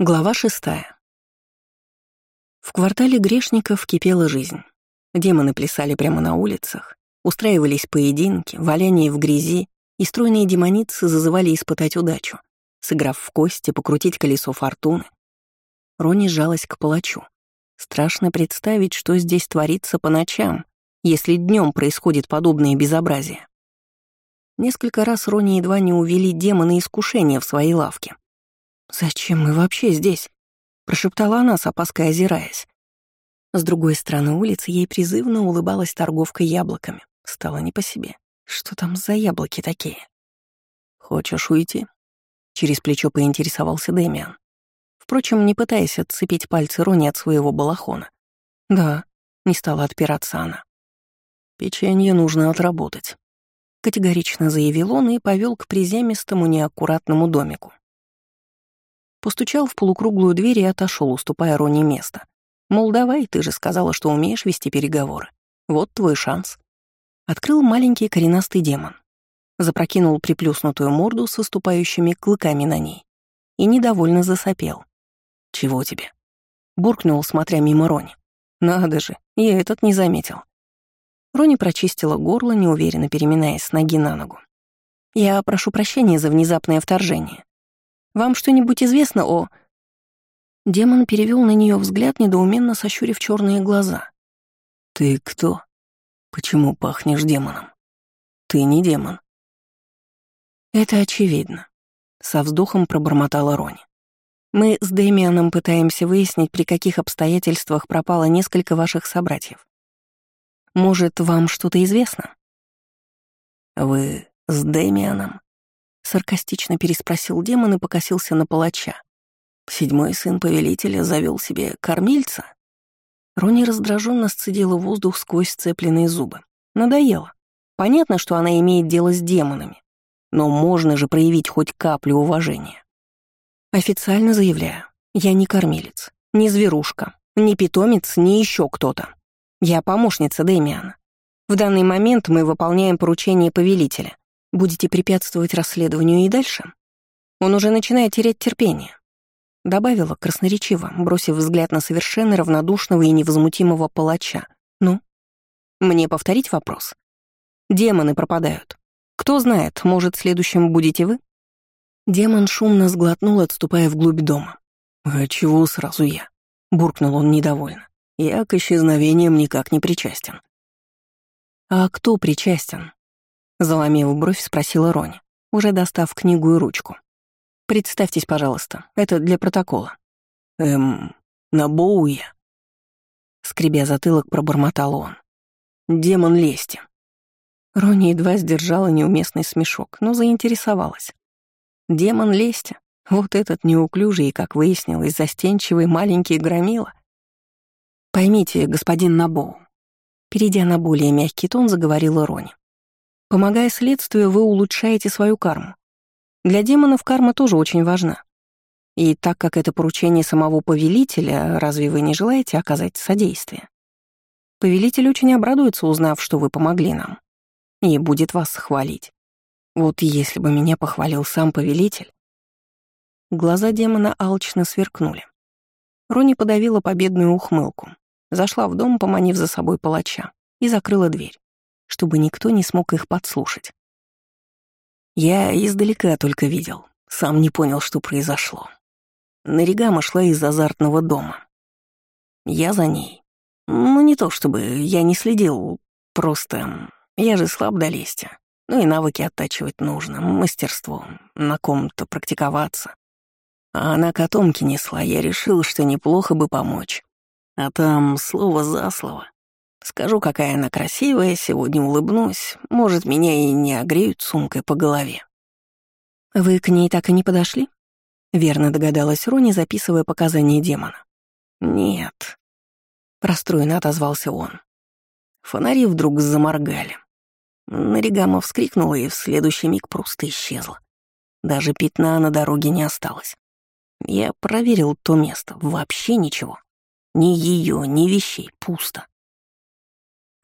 Глава шестая. В квартале грешников кипела жизнь. Демоны плясали прямо на улицах, устраивались поединки, валяние в грязи, и стройные демоницы зазывали испытать удачу, сыграв в кости, покрутить колесо фортуны. Рони сжалась к палачу. Страшно представить, что здесь творится по ночам, если днем происходит подобное безобразие. Несколько раз Рони едва не увели демона искушения в своей лавке. «Зачем мы вообще здесь?» — прошептала она, с опаской озираясь. С другой стороны улицы ей призывно улыбалась торговка яблоками. Стало не по себе. Что там за яблоки такие? «Хочешь уйти?» Через плечо поинтересовался Дэмиан. Впрочем, не пытаясь отцепить пальцы Рони от своего балахона. «Да», — не стала отпираться она. «Печенье нужно отработать», — категорично заявил он и повел к приземистому неаккуратному домику. Постучал в полукруглую дверь и отошел, уступая Рони место. Мол, давай, ты же сказала, что умеешь вести переговоры. Вот твой шанс. Открыл маленький коренастый демон. Запрокинул приплюснутую морду с выступающими клыками на ней. И недовольно засопел. «Чего тебе?» Буркнул, смотря мимо Рони. «Надо же, я этот не заметил». Рони прочистила горло, неуверенно переминаясь с ноги на ногу. «Я прошу прощения за внезапное вторжение. Вам что-нибудь известно о...» Демон перевел на нее взгляд, недоуменно сощурив черные глаза. «Ты кто? Почему пахнешь демоном? Ты не демон». «Это очевидно», — со вздохом пробормотала Рони. «Мы с Дэмианом пытаемся выяснить, при каких обстоятельствах пропало несколько ваших собратьев. Может, вам что-то известно?» «Вы с Дэмианом?» Саркастично переспросил демон и покосился на палача. Седьмой сын повелителя завел себе кормильца? Рони раздраженно сцедила воздух сквозь сцепленные зубы. Надоело. Понятно, что она имеет дело с демонами. Но можно же проявить хоть каплю уважения. Официально заявляю, я не кормилец, не зверушка, не питомец, не еще кто-то. Я помощница Дэмиана. В данный момент мы выполняем поручение повелителя. Будете препятствовать расследованию и дальше? Он уже начинает терять терпение. Добавила красноречиво, бросив взгляд на совершенно равнодушного и невозмутимого палача. Ну? Мне повторить вопрос? Демоны пропадают. Кто знает, может, следующим будете вы? Демон шумно сглотнул, отступая вглубь дома. «А чего сразу я?» — буркнул он недовольно. «Я к исчезновениям никак не причастен». «А кто причастен?» Заломив бровь, спросила Рони, уже достав книгу и ручку. «Представьтесь, пожалуйста, это для протокола». «Эм, на Боуя?» Скребя затылок, пробормотал он. «Демон лести». Рони едва сдержала неуместный смешок, но заинтересовалась. «Демон лести? Вот этот неуклюжий и, как выяснилось, застенчивый маленький громила. Поймите, господин Набоу». Перейдя на более мягкий тон, заговорила Рони. Помогая следствию, вы улучшаете свою карму. Для демонов карма тоже очень важна. И так как это поручение самого повелителя, разве вы не желаете оказать содействие? Повелитель очень обрадуется, узнав, что вы помогли нам, и будет вас хвалить. Вот если бы меня похвалил сам повелитель... Глаза демона алчно сверкнули. Рони подавила победную ухмылку, зашла в дом, поманив за собой палача, и закрыла дверь чтобы никто не смог их подслушать. Я издалека только видел, сам не понял, что произошло. Наригама шла из азартного дома. Я за ней. Ну, не то чтобы я не следил, просто я же слаб до лести. Ну и навыки оттачивать нужно, мастерство, на ком-то практиковаться. А она котомки несла, я решил, что неплохо бы помочь. А там слово за слово. Скажу, какая она красивая, сегодня улыбнусь, может, меня и не огреют сумкой по голове. Вы к ней так и не подошли? Верно догадалась Рони, записывая показания демона. Нет. Расстроенно отозвался он. Фонари вдруг заморгали. Наригама вскрикнула и в следующий миг просто исчезла. Даже пятна на дороге не осталось. Я проверил то место, вообще ничего. Ни ее, ни вещей, пусто.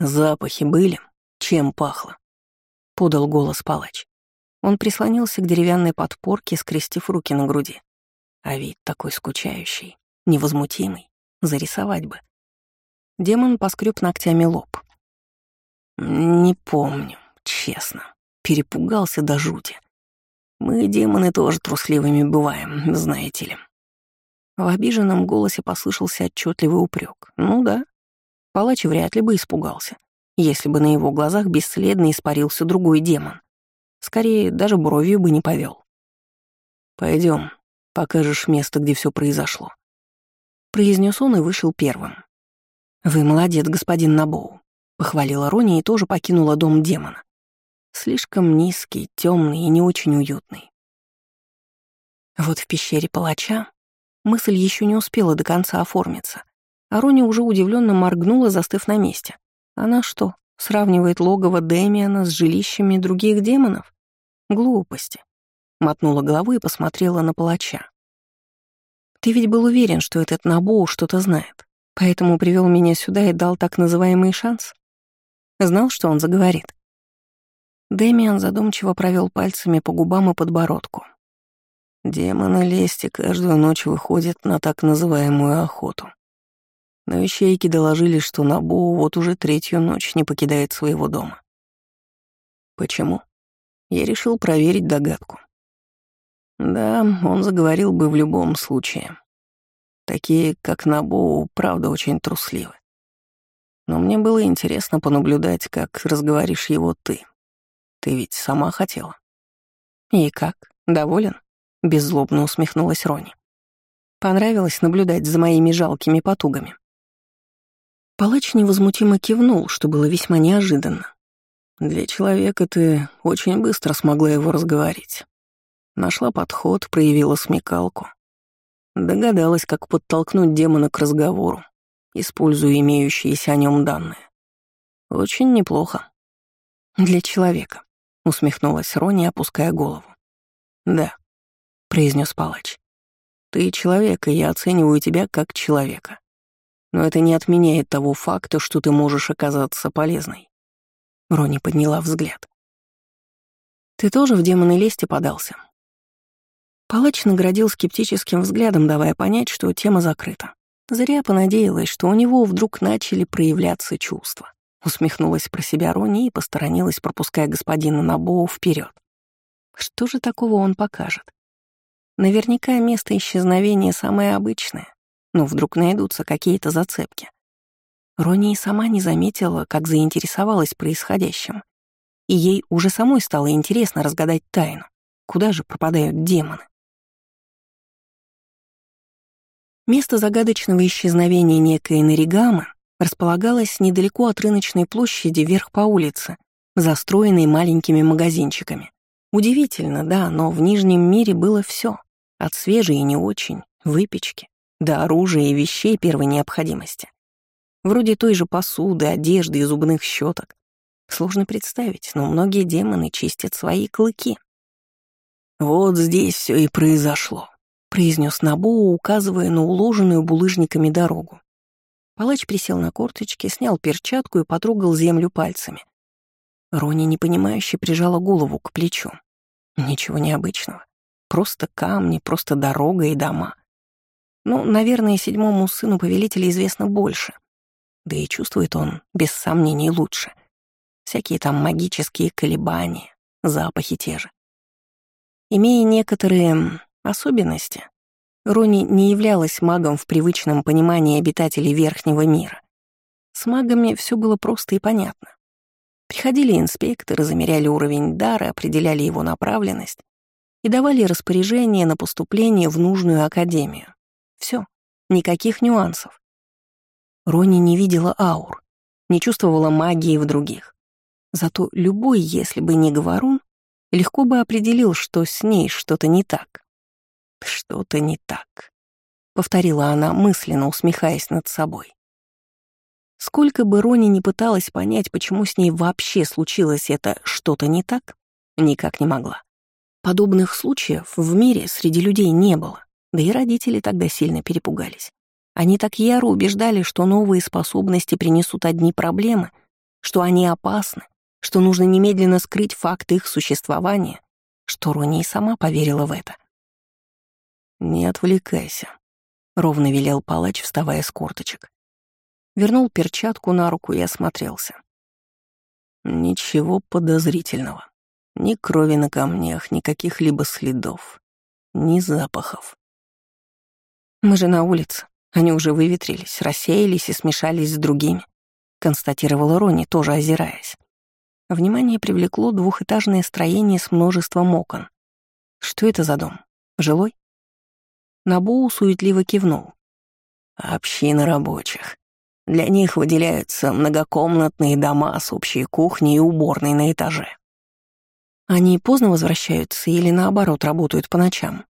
«Запахи были? Чем пахло?» — подал голос палач. Он прислонился к деревянной подпорке, скрестив руки на груди. А вид такой скучающий, невозмутимый, зарисовать бы. Демон поскреб ногтями лоб. Не помню, честно. Перепугался до жути. Мы, демоны, тоже трусливыми бываем, знаете ли. В обиженном голосе послышался отчетливый упрек. Ну да, палач вряд ли бы испугался, если бы на его глазах бесследно испарился другой демон. Скорее, даже бровью бы не повел. Пойдем, покажешь место, где все произошло. Произнес он и вышел первым. Вы молодец, господин Набоу, похвалила Рони и тоже покинула дом демона. Слишком низкий, темный и не очень уютный. Вот в пещере палача мысль еще не успела до конца оформиться, а Рони уже удивленно моргнула, застыв на месте. Она что, сравнивает логово Дэмиана с жилищами других демонов? Глупости. Мотнула головой и посмотрела на палача. Ты ведь был уверен, что этот Набоу что-то знает, поэтому привел меня сюда и дал так называемый шанс? Знал, что он заговорит. Дэмиан задумчиво провел пальцами по губам и подбородку. Демоны лести каждую ночь выходят на так называемую охоту. Но ищейки доложили, что Набу вот уже третью ночь не покидает своего дома. Почему? Я решил проверить догадку. Да, он заговорил бы в любом случае. Такие, как Набу, правда очень трусливы. Но мне было интересно понаблюдать, как разговоришь его ты. Ты ведь сама хотела. И как? Доволен? Беззлобно усмехнулась Рони. Понравилось наблюдать за моими жалкими потугами. Палач невозмутимо кивнул, что было весьма неожиданно. Для человека ты очень быстро смогла его разговорить. Нашла подход, проявила смекалку. Догадалась, как подтолкнуть демона к разговору, используя имеющиеся о нем данные. Очень неплохо. Для человека. — усмехнулась Рони, опуская голову. «Да», — произнес палач. «Ты человек, и я оцениваю тебя как человека. Но это не отменяет того факта, что ты можешь оказаться полезной». Рони подняла взгляд. «Ты тоже в демоны лести подался?» Палач наградил скептическим взглядом, давая понять, что тема закрыта. Зря понадеялась, что у него вдруг начали проявляться чувства. Усмехнулась про себя Рони и посторонилась, пропуская господина Набоу вперед. Что же такого он покажет? Наверняка место исчезновения самое обычное, но вдруг найдутся какие-то зацепки. Рони и сама не заметила, как заинтересовалась происходящим. И ей уже самой стало интересно разгадать тайну. Куда же пропадают демоны? Место загадочного исчезновения некой Наригамы располагалась недалеко от рыночной площади вверх по улице, застроенной маленькими магазинчиками. Удивительно, да, но в Нижнем мире было все, от свежей и не очень, выпечки, до оружия и вещей первой необходимости. Вроде той же посуды, одежды и зубных щеток. Сложно представить, но многие демоны чистят свои клыки. «Вот здесь все и произошло», — произнес Набоу, указывая на уложенную булыжниками дорогу. Палач присел на корточки, снял перчатку и потрогал землю пальцами. Рони непонимающе прижала голову к плечу. Ничего необычного. Просто камни, просто дорога и дома. Ну, наверное, седьмому сыну повелителя известно больше. Да и чувствует он, без сомнений, лучше. Всякие там магические колебания, запахи те же. Имея некоторые особенности, Рони не являлась магом в привычном понимании обитателей Верхнего мира. С магами все было просто и понятно. Приходили инспекторы, замеряли уровень дара, определяли его направленность и давали распоряжение на поступление в нужную академию. Все, никаких нюансов. Рони не видела аур, не чувствовала магии в других. Зато любой, если бы не говорун, легко бы определил, что с ней что-то не так. «Что-то не так», — повторила она, мысленно усмехаясь над собой. Сколько бы Рони не пыталась понять, почему с ней вообще случилось это «что-то не так», никак не могла. Подобных случаев в мире среди людей не было, да и родители тогда сильно перепугались. Они так яро убеждали, что новые способности принесут одни проблемы, что они опасны, что нужно немедленно скрыть факт их существования, что Рони и сама поверила в это. «Не отвлекайся», — ровно велел палач, вставая с корточек. Вернул перчатку на руку и осмотрелся. Ничего подозрительного. Ни крови на камнях, ни каких-либо следов, ни запахов. «Мы же на улице. Они уже выветрились, рассеялись и смешались с другими», — констатировала Рони, тоже озираясь. Внимание привлекло двухэтажное строение с множеством окон. Что это за дом? Жилой? Набоу суетливо кивнул. «Община рабочих. Для них выделяются многокомнатные дома с общей кухней и уборной на этаже». «Они поздно возвращаются или, наоборот, работают по ночам?» —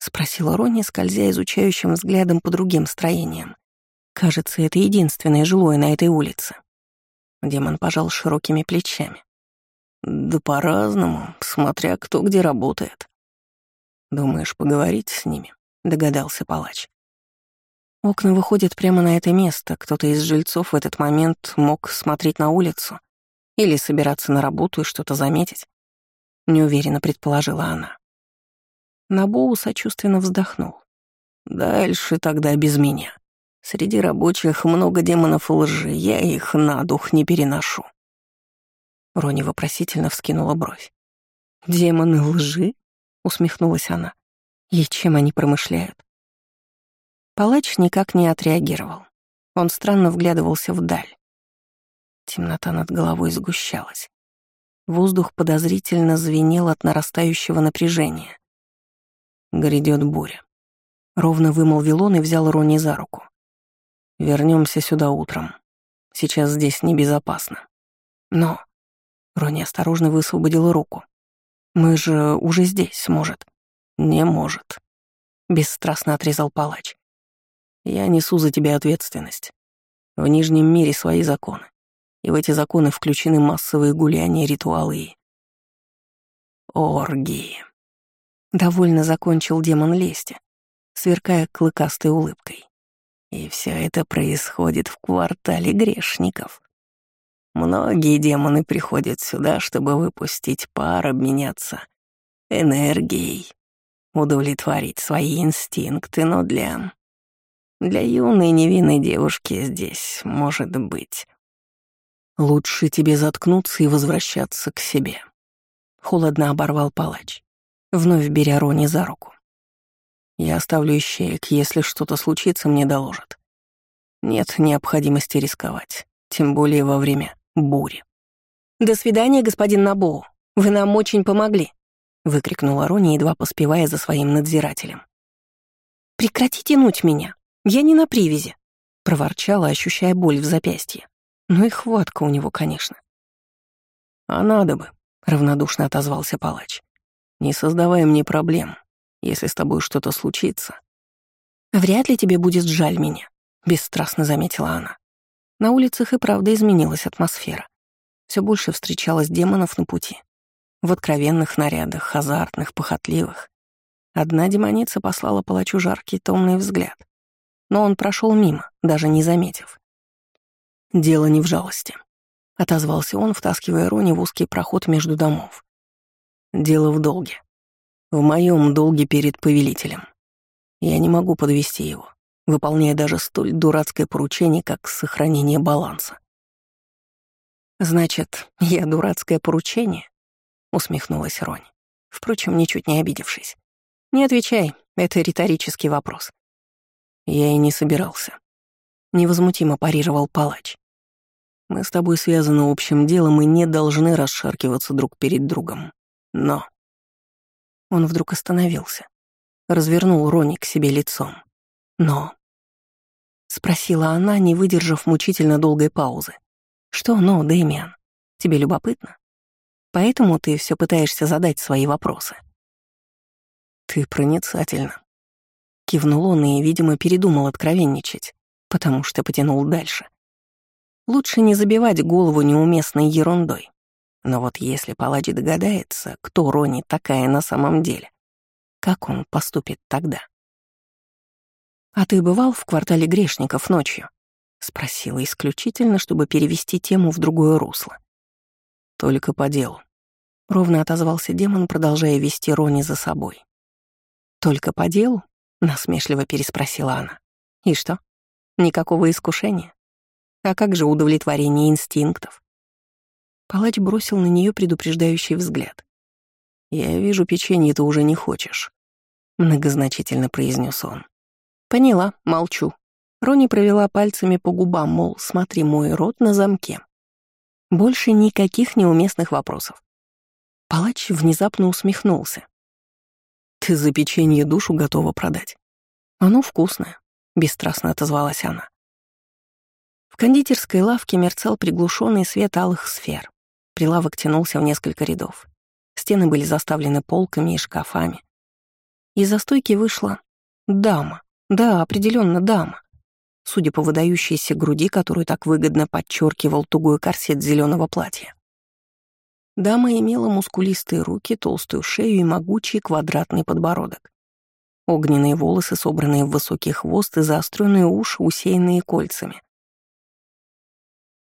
спросила Ронни, скользя изучающим взглядом по другим строениям. «Кажется, это единственное жилое на этой улице». Демон пожал широкими плечами. «Да по-разному, смотря кто где работает». «Думаешь, поговорить с ними?» — догадался палач. Окна выходят прямо на это место. Кто-то из жильцов в этот момент мог смотреть на улицу или собираться на работу и что-то заметить. Неуверенно предположила она. Набоу сочувственно вздохнул. «Дальше тогда без меня. Среди рабочих много демонов лжи, я их на дух не переношу». Рони вопросительно вскинула бровь. «Демоны лжи?» — усмехнулась она. «И чем они промышляют?» Палач никак не отреагировал. Он странно вглядывался вдаль. Темнота над головой сгущалась. Воздух подозрительно звенел от нарастающего напряжения. Грядет буря. Ровно вымолвил он и взял Рони за руку. Вернемся сюда утром. Сейчас здесь небезопасно. Но... Рони осторожно высвободила руку. Мы же уже здесь, может. Не может. Бесстрастно отрезал палач. Я несу за тебя ответственность. В Нижнем мире свои законы. И в эти законы включены массовые гуляния, ритуалы и... Оргии. Довольно закончил демон лести, сверкая клыкастой улыбкой. И все это происходит в квартале грешников. Многие демоны приходят сюда, чтобы выпустить пар, обменяться энергией, удовлетворить свои инстинкты, но для... Для юной невинной девушки здесь может быть. Лучше тебе заткнуться и возвращаться к себе. Холодно оборвал палач, вновь беря Рони за руку. Я оставлю ищеек, если что-то случится, мне доложат. Нет необходимости рисковать, тем более во время бури. «До свидания, господин Набоу. Вы нам очень помогли», — выкрикнула Рони, едва поспевая за своим надзирателем. «Прекрати тянуть меня. Я не на привязи», — проворчала, ощущая боль в запястье. Ну и хватка у него, конечно. «А надо бы», — равнодушно отозвался палач. «Не создавай мне проблем, если с тобой что-то случится». «Вряд ли тебе будет жаль меня», — бесстрастно заметила она. На улицах и правда изменилась атмосфера. Все больше встречалось демонов на пути. В откровенных нарядах, азартных, похотливых. Одна демоница послала палачу жаркий томный взгляд. Но он прошел мимо, даже не заметив. «Дело не в жалости», — отозвался он, втаскивая Рони в узкий проход между домов. «Дело в долге. В моем долге перед повелителем. Я не могу подвести его, выполняя даже столь дурацкое поручение, как сохранение баланса. «Значит, я дурацкое поручение?» — усмехнулась Рони, впрочем, ничуть не обидевшись. «Не отвечай, это риторический вопрос». Я и не собирался. Невозмутимо парировал палач. Мы с тобой связаны общим делом и не должны расшаркиваться друг перед другом. Но... Он вдруг остановился. Развернул Рони к себе лицом. «Но...» — спросила она, не выдержав мучительно долгой паузы. «Что «но», Дэмиан? Тебе любопытно? Поэтому ты все пытаешься задать свои вопросы?» «Ты проницательна», — кивнул он и, видимо, передумал откровенничать, потому что потянул дальше. Лучше не забивать голову неуместной ерундой. Но вот если палач догадается, кто Рони такая на самом деле, как он поступит тогда? «А ты бывал в квартале грешников ночью?» — спросила исключительно, чтобы перевести тему в другое русло. «Только по делу», — ровно отозвался демон, продолжая вести Рони за собой. «Только по делу?» — насмешливо переспросила она. «И что? Никакого искушения? А как же удовлетворение инстинктов?» Палач бросил на нее предупреждающий взгляд. «Я вижу, печенье ты уже не хочешь», — многозначительно произнес он. «Поняла, молчу». Рони провела пальцами по губам, мол, смотри, мой рот на замке. Больше никаких неуместных вопросов. Палач внезапно усмехнулся. «Ты за печенье душу готова продать?» «Оно вкусное», — бесстрастно отозвалась она. В кондитерской лавке мерцал приглушенный свет алых сфер. Прилавок тянулся в несколько рядов. Стены были заставлены полками и шкафами. Из-за стойки вышла дама. Да, определенно дама. Судя по выдающейся груди, которую так выгодно подчеркивал тугой корсет зеленого платья. Дама имела мускулистые руки, толстую шею и могучий квадратный подбородок. Огненные волосы, собранные в высокий хвост и заостренные уши, усеянные кольцами.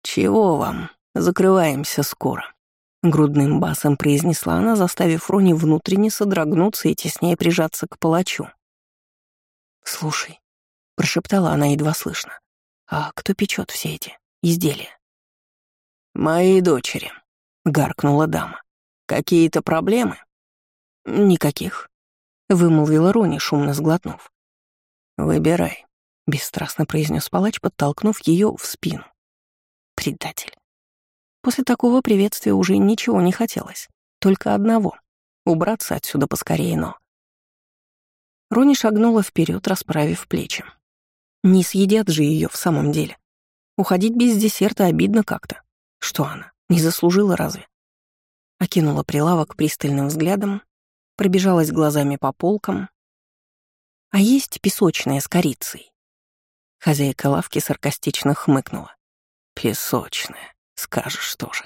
«Чего вам? Закрываемся скоро», — грудным басом произнесла она, заставив Рони внутренне содрогнуться и теснее прижаться к палачу. «Слушай», — прошептала она едва слышно, — «а кто печет все эти изделия?» «Мои дочери», — гаркнула дама. «Какие-то проблемы?» «Никаких», — вымолвила Рони, шумно сглотнув. «Выбирай», — бесстрастно произнес палач, подтолкнув ее в спину. Предатель. После такого приветствия уже ничего не хотелось. Только одного — убраться отсюда поскорее, но... Рони шагнула вперед, расправив плечи. Не съедят же ее в самом деле. Уходить без десерта обидно как-то. Что она, не заслужила разве? Окинула прилавок пристальным взглядом, пробежалась глазами по полкам. А есть песочная с корицей. Хозяйка лавки саркастично хмыкнула. Песочная, скажешь тоже.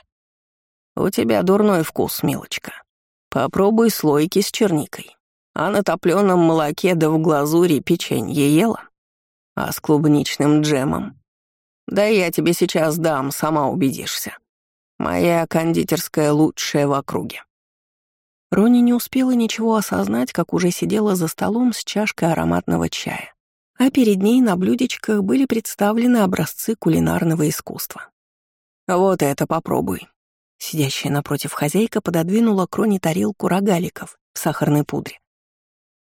У тебя дурной вкус, милочка. Попробуй слойки с черникой. А на топленом молоке да в глазури печенье ела? А с клубничным джемом? Да я тебе сейчас дам, сама убедишься. Моя кондитерская лучшая в округе. Рони не успела ничего осознать, как уже сидела за столом с чашкой ароматного чая а перед ней на блюдечках были представлены образцы кулинарного искусства. «Вот это попробуй». Сидящая напротив хозяйка пододвинула к Роне тарелку рогаликов в сахарной пудре.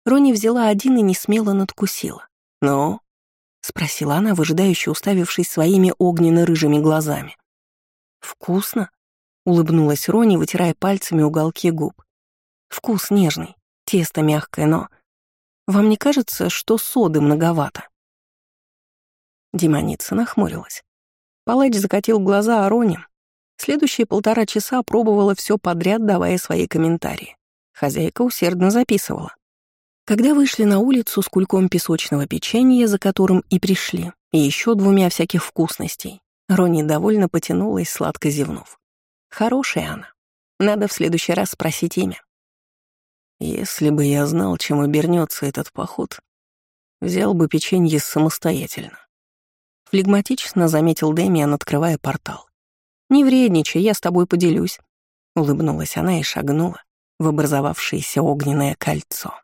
Рони взяла один и не смело надкусила. «Ну?» — спросила она, выжидающе уставившись своими огненно-рыжими глазами. «Вкусно?» — улыбнулась Рони, вытирая пальцами уголки губ. «Вкус нежный, тесто мягкое, но вам не кажется, что соды многовато?» Демоница нахмурилась. Палач закатил глаза Ароне. Следующие полтора часа пробовала все подряд, давая свои комментарии. Хозяйка усердно записывала. Когда вышли на улицу с кульком песочного печенья, за которым и пришли, и еще двумя всяких вкусностей, Рони довольно потянулась, сладко зевнув. Хорошая она. Надо в следующий раз спросить имя. Если бы я знал, чем обернется этот поход, взял бы печенье самостоятельно. Флегматично заметил Дэмиан, открывая портал. «Не вредничай, я с тобой поделюсь», — улыбнулась она и шагнула в образовавшееся огненное кольцо.